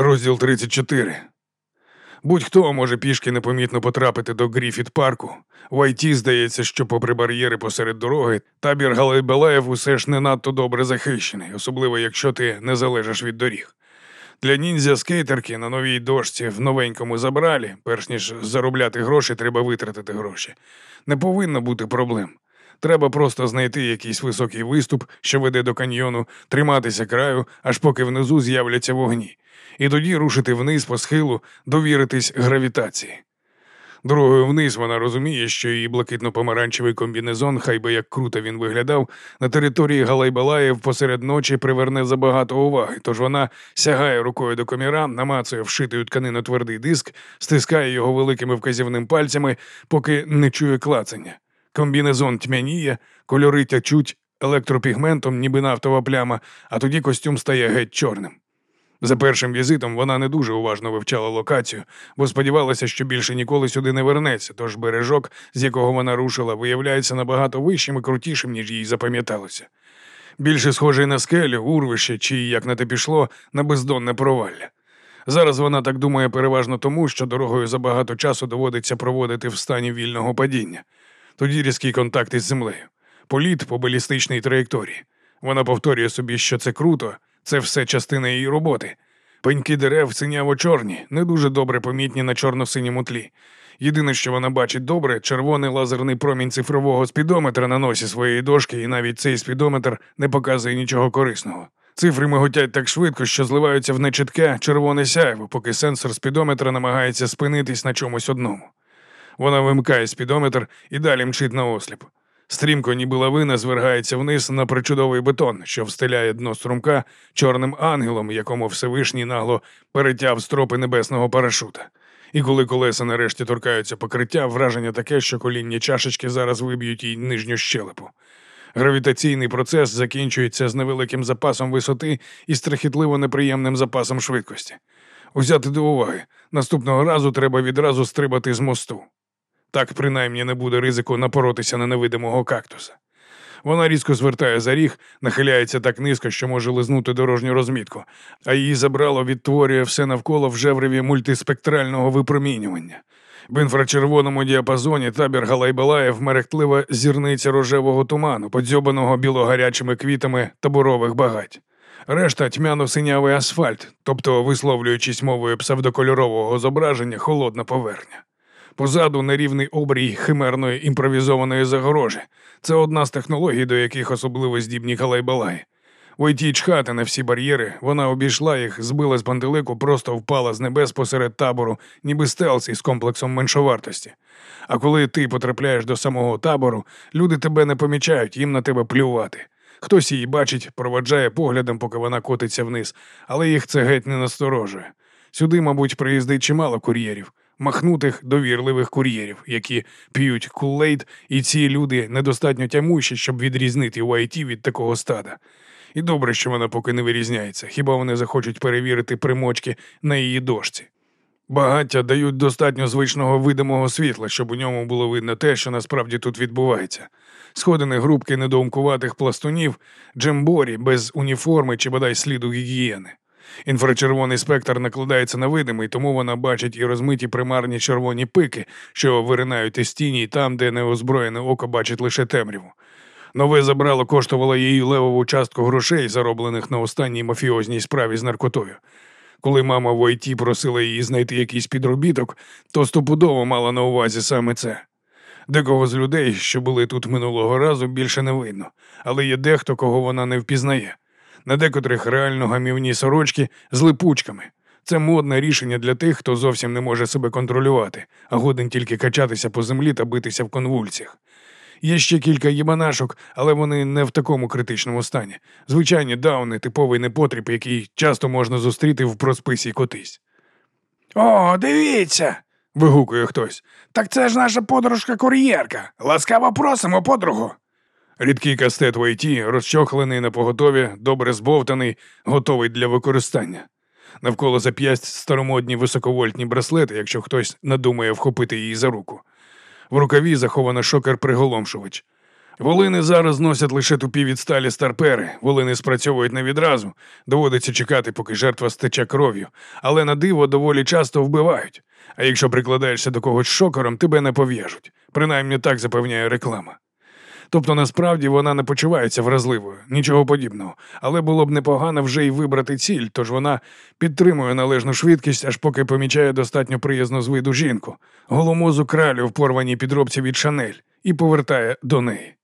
Розділ 34. Будь-хто може пішки непомітно потрапити до Гріфіт парку. В Айті здається, що, попри бар'єри посеред дороги, табір Галайбелаєв усе ж не надто добре захищений, особливо якщо ти не залежиш від доріг. Для ніндзя скейтерки на новій дошці в новенькому забралі, перш ніж заробляти гроші, треба витратити гроші. Не повинно бути проблем. Треба просто знайти якийсь високий виступ, що веде до каньйону, триматися краю, аж поки внизу з'являться вогні, і тоді рушити вниз по схилу, довіритись гравітації. Дорогою вниз вона розуміє, що її блакитно-помаранчевий комбінезон, хай би як круто він виглядав, на території Галайбалаєв посеред ночі приверне забагато уваги, тож вона сягає рукою до коміра, намацує вшитий у тканину твердий диск, стискає його великими вказівним пальцями, поки не чує клацання. Комбінезон тьмяніє, кольори тячуть електропігментом, ніби нафтова пляма, а тоді костюм стає геть чорним. За першим візитом вона не дуже уважно вивчала локацію, бо сподівалася, що більше ніколи сюди не вернеться, тож бережок, з якого вона рушила, виявляється набагато вищим і крутішим, ніж їй запам'яталося. Більше схожий на скелю, урвище чи, як на те пішло, на бездонне провалля. Зараз вона так думає переважно тому, що дорогою забагато часу доводиться проводити в стані вільного падіння. Тоді різкий контакт із землею, політ по балістичній траєкторії. Вона повторює собі, що це круто, це все частина її роботи. Пеньки дерев синяво чорні, не дуже добре помітні на чорно-синьому тлі. Єдине, що вона бачить добре, червоний лазерний промінь цифрового спідометра на носі своєї дошки, і навіть цей спідометр не показує нічого корисного. Цифри миготять так швидко, що зливаються в нечітке червоне сяйво, поки сенсор спідометра намагається спинитись на чомусь одному. Вона вимикає спідометр і далі мчить на осліп. Стрімко, ніби лавина, звергається вниз на причудовий бетон, що встиляє дно струмка чорним ангелом, якому Всевишній нагло перетяв стропи небесного парашута. І коли колеса нарешті торкаються покриття, враження таке, що колінні чашечки зараз виб'ють їй нижню щелепу. Гравітаційний процес закінчується з невеликим запасом висоти і страхітливо неприємним запасом швидкості. Узяти до уваги, наступного разу треба відразу стрибати з мосту. Так принаймні не буде ризику напоротися на невидимого кактуса. Вона різко звертає за ріг, нахиляється так низько, що може лизнути дорожню розмітку, а її забрало відтворює все навколо в жевреві мультиспектрального випромінювання. В інфрачервоному діапазоні табір Галайбалаєв мерехтлива зірниця рожевого туману, подзьобаного білогарячими квітами таборових багать. Решта тьмяно-синявий асфальт, тобто, висловлюючись мовою псевдокольорового зображення, холодна поверхня. Позаду нерівний обрій химерної імпровізованої загорожі. Це одна з технологій, до яких особливо здібні Калайбалаї. Войті чхати на всі бар'єри, вона обійшла їх, збила з пантелику, просто впала з небес посеред табору, ніби стелс із комплексом меншовартості. А коли ти потрапляєш до самого табору, люди тебе не помічають, їм на тебе плювати. Хтось її бачить, проваджає поглядом, поки вона котиться вниз, але їх це геть не насторожує. Сюди, мабуть, приїздить чимало кур'єрів махнутих довірливих кур'єрів, які п'ють кулейт, і ці люди недостатньо тямущі, щоб відрізнити Уайті від такого стада. І добре, що вона поки не вирізняється, хіба вони захочуть перевірити примочки на її дошці. Багаття дають достатньо звичного видимого світла, щоб у ньому було видно те, що насправді тут відбувається. Сходини групки недоумкуватих пластунів, джемборі без уніформи чи бодай сліду гігієни. Інфрачервоний спектр накладається на видимий, тому вона бачить і розмиті примарні червоні пики, що виринають із тіні там, де неозброєне око бачить лише темряву. Нове забрало коштувало їй левову частку грошей, зароблених на останній мафіозній справі з наркотою. Коли мама в ОІТ просила її знайти якийсь підробіток, то стопудово мала на увазі саме це. Декого з людей, що були тут минулого разу, більше не видно, але є дехто, кого вона не впізнає на декотрих реально гамівні сорочки з липучками. Це модне рішення для тих, хто зовсім не може себе контролювати, а годен тільки качатися по землі та битися в конвульціях. Є ще кілька єбанашок, але вони не в такому критичному стані. Звичайні дауни, типовий непотріб, який часто можна зустріти в просписі котись. О, дивіться. вигукує хтось. Так це ж наша подружка кур'єрка. Ласкаво просимо, подругу. Рідкий кастет в ІТ, розчохлений на поготові, добре збовтаний, готовий для використання. Навколо зап'ясть старомодні високовольтні браслети, якщо хтось надумає вхопити її за руку. В рукаві заховано шокер приголомшувач. Волини зараз носять лише тупі відсталі старпери, волини спрацьовують не відразу, доводиться чекати, поки жертва стече кров'ю, але на диво доволі часто вбивають. А якщо прикладаєшся до когось шокером, тебе не пов'яжуть. Принаймні так запевняє реклама. Тобто насправді вона не почувається вразливою, нічого подібного, але було б непогано вже й вибрати ціль, тож вона підтримує належну швидкість, аж поки помічає достатньо приязну з виду жінку, голомозу кралю в порваній підробці від шанель, і повертає до неї.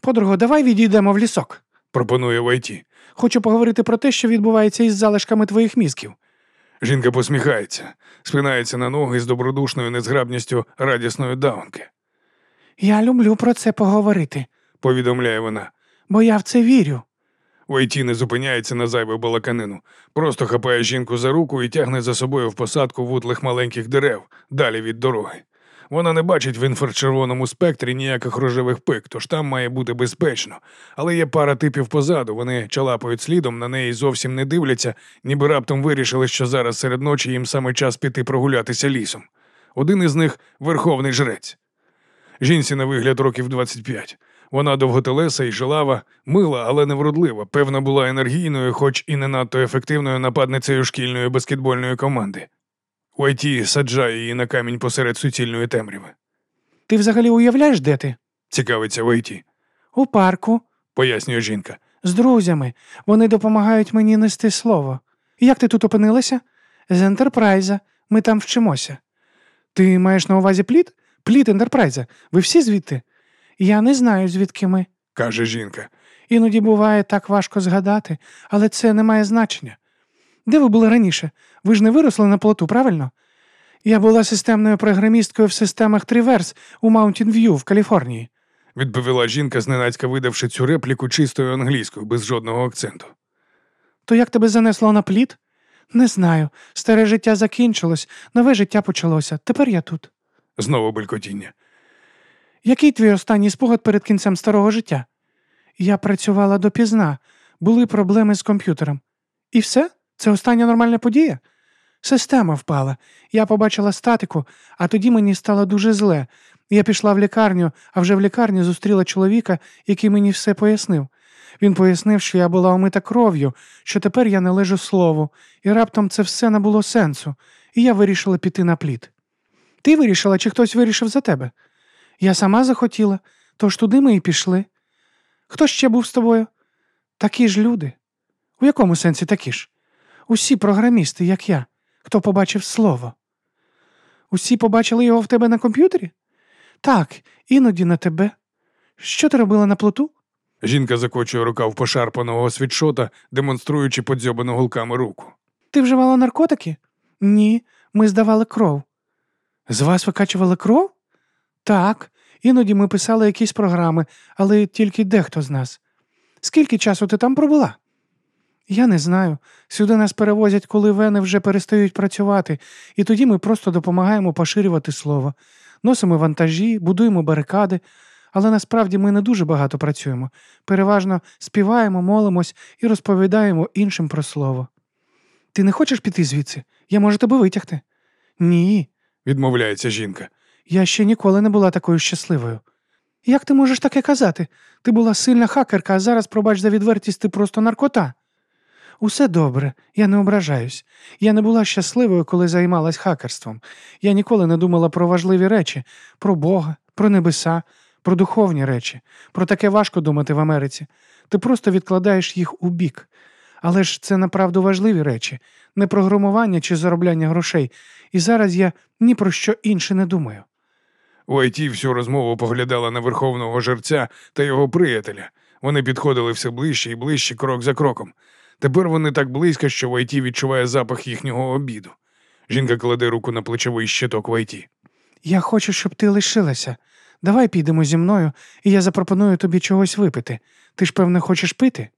Подруго, давай відійдемо в лісок. Пропонує Вайті. Хочу поговорити про те, що відбувається із залишками твоїх мізків. Жінка посміхається, спинається на ноги з добродушною незграбністю радісної даунки. Я люблю про це поговорити, Повідомляє вона. бо я в це вірю. Вайті не зупиняється на зайву балаканину, просто хапає жінку за руку і тягне за собою в посадку вутлих маленьких дерев далі від дороги. Вона не бачить в інфрачервоному спектрі ніяких рожевих пик, тож там має бути безпечно. Але є пара типів позаду, вони чалапають слідом, на неї зовсім не дивляться, ніби раптом вирішили, що зараз серед ночі їм саме час піти прогулятися лісом. Один із них верховний жрець. Жінці на вигляд років 25. Вона довготелеса і жилава, мила, але невродлива. Певно, була енергійною, хоч і не надто ефективною нападницею шкільної баскетбольної команди. Уайті саджає її на камінь посеред суцільної темряви. Ти взагалі уявляєш, де ти? Цікавиться Уайті, У парку, пояснює жінка. з друзями. Вони допомагають мені нести слово. Як ти тут опинилася? З Ентерпрайза. Ми там вчимося. Ти маєш на увазі пліт? Пліт Ентерпрайза. Ви всі звідти? Я не знаю, звідки ми. каже жінка. Іноді буває так важко згадати, але це не має значення. Де ви були раніше? Ви ж не виросли на плоту, правильно? Я була системною програмісткою в системах Триверс у Mountain View в Каліфорнії. Відповіла жінка, зненацька видавши цю репліку чистою англійською, без жодного акценту. То як тебе занесло на пліт? Не знаю. Старе життя закінчилось, нове життя почалося. Тепер я тут. Знову белькотіння. Який твій останній спогад перед кінцем старого життя? Я працювала допізна, були проблеми з комп'ютером. І все? Це остання нормальна подія? Система впала. Я побачила статику, а тоді мені стало дуже зле. Я пішла в лікарню, а вже в лікарні зустріла чоловіка, який мені все пояснив. Він пояснив, що я була омита кров'ю, що тепер я не лежу слову, і раптом це все набуло сенсу, і я вирішила піти на плід. Ти вирішила, чи хтось вирішив за тебе? Я сама захотіла, тож туди ми і пішли. Хто ще був з тобою? Такі ж люди. У якому сенсі такі ж? Усі програмісти, як я, хто побачив слово. Усі побачили його в тебе на комп'ютері? Так, іноді на тебе. Що ти робила на плоту? Жінка закочує рукав пошарпаного світшота, демонструючи подзьобану гулками руку. Ти вживала наркотики? Ні, ми здавали кров. З вас викачували кров? Так, іноді ми писали якісь програми, але тільки дехто з нас. Скільки часу ти там пробула? Я не знаю. Сюди нас перевозять, коли вени вже перестають працювати, і тоді ми просто допомагаємо поширювати слово. Носимо вантажі, будуємо барикади, але насправді ми не дуже багато працюємо. Переважно співаємо, молимось і розповідаємо іншим про слово. Ти не хочеш піти звідси? Я можу тебе витягти. Ні, Відмовляється жінка. я ще ніколи не була такою щасливою. Як ти можеш таке казати? Ти була сильна хакерка, а зараз, пробач за відвертість, ти просто наркота. Усе добре, я не ображаюсь. Я не була щасливою, коли займалась хакерством. Я ніколи не думала про важливі речі, про Бога, про небеса, про духовні речі. Про таке важко думати в Америці. Ти просто відкладаєш їх у бік. Але ж це направду важливі речі, не програмування чи заробляння грошей. І зараз я ні про що інше не думаю. Уайті всю розмову поглядала на верховного жерця та його приятеля. Вони підходили все ближче і ближче, крок за кроком. Тепер вони так близько, що Вайті відчуває запах їхнього обіду. Жінка кладе руку на плечовий щиток Вайті. Я хочу, щоб ти лишилася. Давай підемо зі мною, і я запропоную тобі чогось випити. Ти ж, певне, хочеш пити?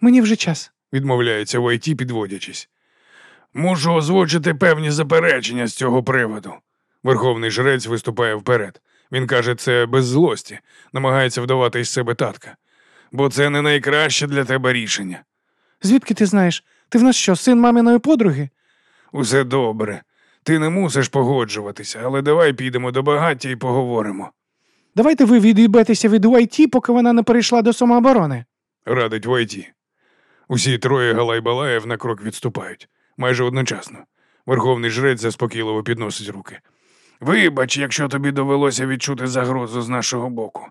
Мені вже час. Відмовляється Вайті, підводячись. Мушу озвучити певні заперечення з цього приводу. Верховний жрець виступає вперед. Він каже це без злості, намагається вдавати із себе татка. Бо це не найкраще для тебе рішення. Звідки ти знаєш? Ти в нас що, син маминої подруги? Усе добре. Ти не мусиш погоджуватися, але давай підемо до багаття і поговоримо. Давайте ви від'їбетеся від UIT, поки вона не перейшла до самооборони. Радить Войті. Усі троє Галай-Балаєв на крок відступають. Майже одночасно. Верховний жрець заспокійливо підносить руки. Вибач, якщо тобі довелося відчути загрозу з нашого боку.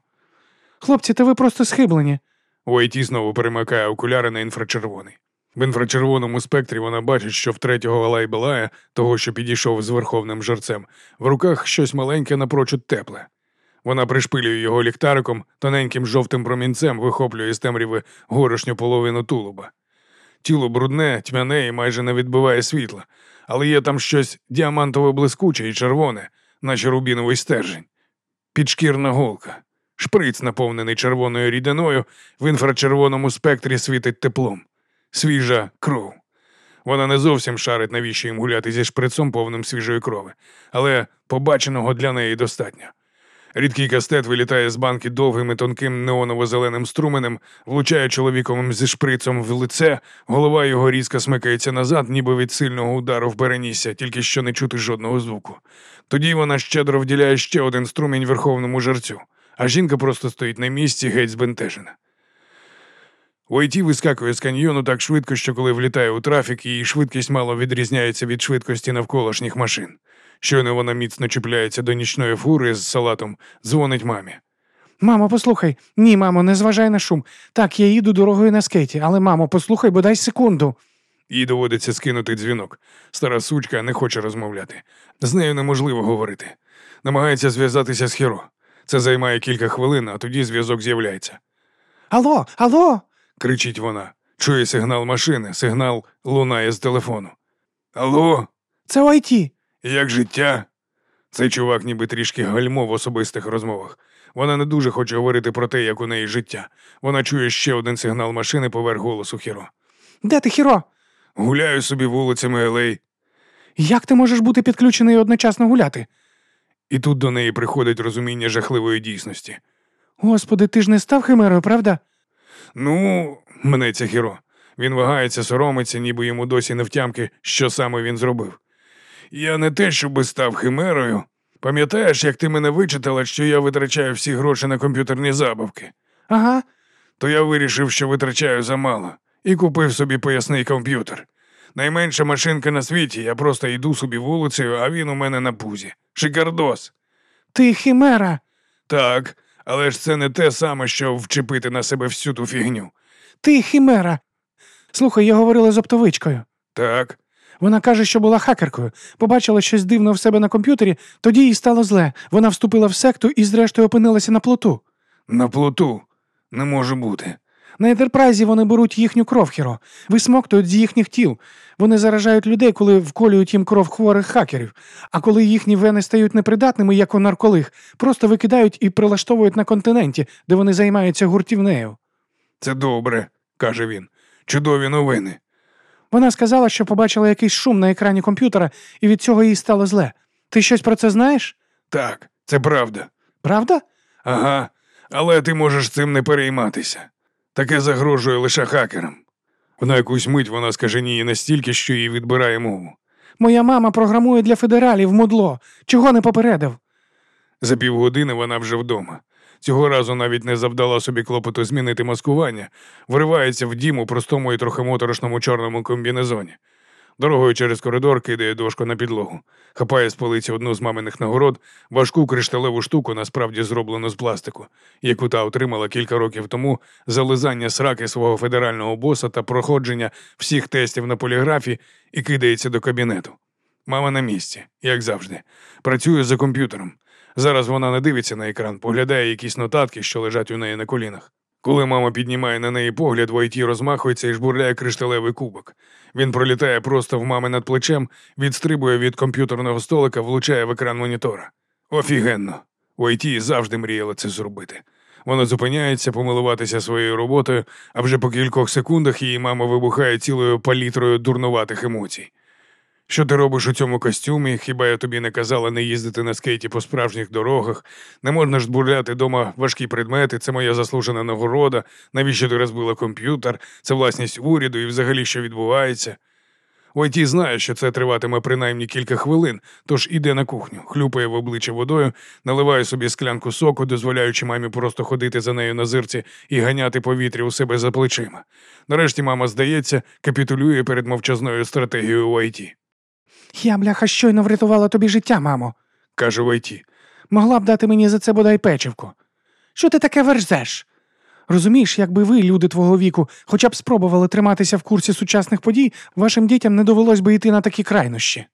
Хлопці, та ви просто схиблені. Уайті знову перемикає окуляри на інфрачервоний. В інфрачервоному спектрі вона бачить, що в третього Галайбелая, того, що підійшов з верховним жерцем, в руках щось маленьке напрочуд тепле. Вона пришпилює його ліхтариком, тоненьким жовтим промінцем вихоплює з темряви горошню половину тулуба. Тіло брудне, тьмяне і майже не відбиває світла, але є там щось діамантово блискуче і червоне, наче рубіновий стержень. Підшкірна голка. Шприц, наповнений червоною рідиною, в інфрачервоному спектрі світить теплом. Свіжа кров. Вона не зовсім шарить, навіщо їм гуляти зі шприцом повним свіжої крови, але побаченого для неї достатньо. Рідкий кастет вилітає з банки довгим і тонким неоново-зеленим струменем, влучає чоловіковим зі шприцом в лице, голова його різко смикається назад, ніби від сильного удару в перенісся, тільки що не чути жодного звуку. Тоді вона щедро вділяє ще один струмінь верховному жерцю, а жінка просто стоїть на місці, геть збентежена. Уайті вискакує з каньйону так швидко, що коли влітає у трафік, її швидкість мало відрізняється від швидкості навколишніх машин. Щойно вона міцно чіпляється до нічної фури з салатом, дзвонить мамі. Мамо, послухай. Ні, мамо, не зважай на шум. Так, я їду дорогою на скейті, але, мамо, послухай, бодай секунду. Їй доводиться скинути дзвінок. Стара сучка не хоче розмовляти. З нею неможливо говорити. Намагається зв'язатися з Хіро. Це займає кілька хвилин, а тоді зв'язок з'являється. Алло, алло. кричить вона. Чує сигнал машини, сигнал лунає з телефону. Алло, Це UIT. Як життя? Цей чувак ніби трішки гальмо в особистих розмовах. Вона не дуже хоче говорити про те, як у неї життя. Вона чує ще один сигнал машини поверх голосу Хіро. Де ти, Хіро? Гуляю собі вулицями Елей. Як ти можеш бути підключений і одночасно гуляти? І тут до неї приходить розуміння жахливої дійсності. Господи, ти ж не став химерою, правда? Ну, мнеться Хіро. Він вагається, соромиться, ніби йому досі не втямки, що саме він зробив. Я не те, щоби став химерою. Пам'ятаєш, як ти мене вичитала, що я витрачаю всі гроші на комп'ютерні забавки? Ага. То я вирішив, що витрачаю замало, і купив собі поясний комп'ютер. Найменша машинка на світі, я просто йду собі вулицею, а він у мене на пузі. Шикардос. Ти химера. Так, але ж це не те саме, що вчепити на себе всю ту фігню. Ти химера. Слухай, я говорила з оптовичкою. Так, Вона каже, що була хакеркою, побачила щось дивне в себе на комп'ютері, тоді їй стало зле. Вона вступила в секту і, зрештою, опинилася на плоту. на плоту. Не може бути. На ентерпрайзі вони беруть їхню кров, хіро, висмоктують з їхніх тіл. Вони заражають людей, коли вколюють їм кров хворих хакерів. А коли їхні вени стають непридатними, як у нарколиг, просто викидають і прилаштовують на континенті, де вони займаються гуртівнею. Це добре, каже він. Чудові новини. Вона сказала, що побачила якийсь шум на екрані комп'ютера, і від цього їй стало зле. Ти щось про це знаєш? Так, це правда. Правда? Ага, але ти можеш цим не перейматися. Таке загрожує лише хакерам. На якусь мить вона скаженіє настільки, що їй відбирає мову. Моя мама програмує для федералів мудло. Чого не попередив? За півгодини вона вже вдома. Цього разу навіть не завдала собі клопоту змінити маскування, вривається в дім у простому і трохи моторошному чорному комбінезоні. Дорогою через коридор кидає дошку на підлогу, хапає з полиці одну з маминих нагород, важку кришталеву штуку, насправді зроблену з пластику, яку та отримала кілька років тому за лизання сраки свого федерального боса та проходження всіх тестів на поліграфі і кидається до кабінету. Мама на місці, як завжди, працює за комп'ютером. Зараз вона не дивиться на екран, поглядає якісь нотатки, що лежать у неї на колінах. Коли мама піднімає на неї погляд, в ІТ розмахується і жбурляє кришталевий кубок. Він пролітає просто в мами над плечем, відстрибує від комп'ютерного столика, влучає в екран монітора. Офігенно. ІТ завжди мріяла це зробити. Вона зупиняється помилуватися своєю роботою, а вже по кількох секундах її мама вибухає цілою палітрою дурнуватих емоцій. Що ти робиш у цьому костюмі? Хіба я тобі не казала не їздити на скейті по справжніх дорогах? Не можна ж бурляти дома важкі предмети, це моя заслужена нагорода. Навіщо ти розбила комп'ютер? Це власність уряду і взагалі що відбувається? Войті знає, що це триватиме принаймні кілька хвилин, тож іде на кухню, хлюпає в обличчя водою, наливає собі склянку соку, дозволяючи мамі просто ходити за нею на зирці і ганяти повітря у себе за плечима. Нарешті мама, здається, капітулює перед мовчазною стратегією Войті. Я, бляха, щойно врятувала тобі життя, мамо. каже Вайті. Могла б дати мені за це бодай печивку. Що ти таке верзеш? Розумієш, якби ви, люди твого віку, хоча б спробували триматися в курсі сучасних подій, вашим дітям не довелось би йти на такі крайнощі.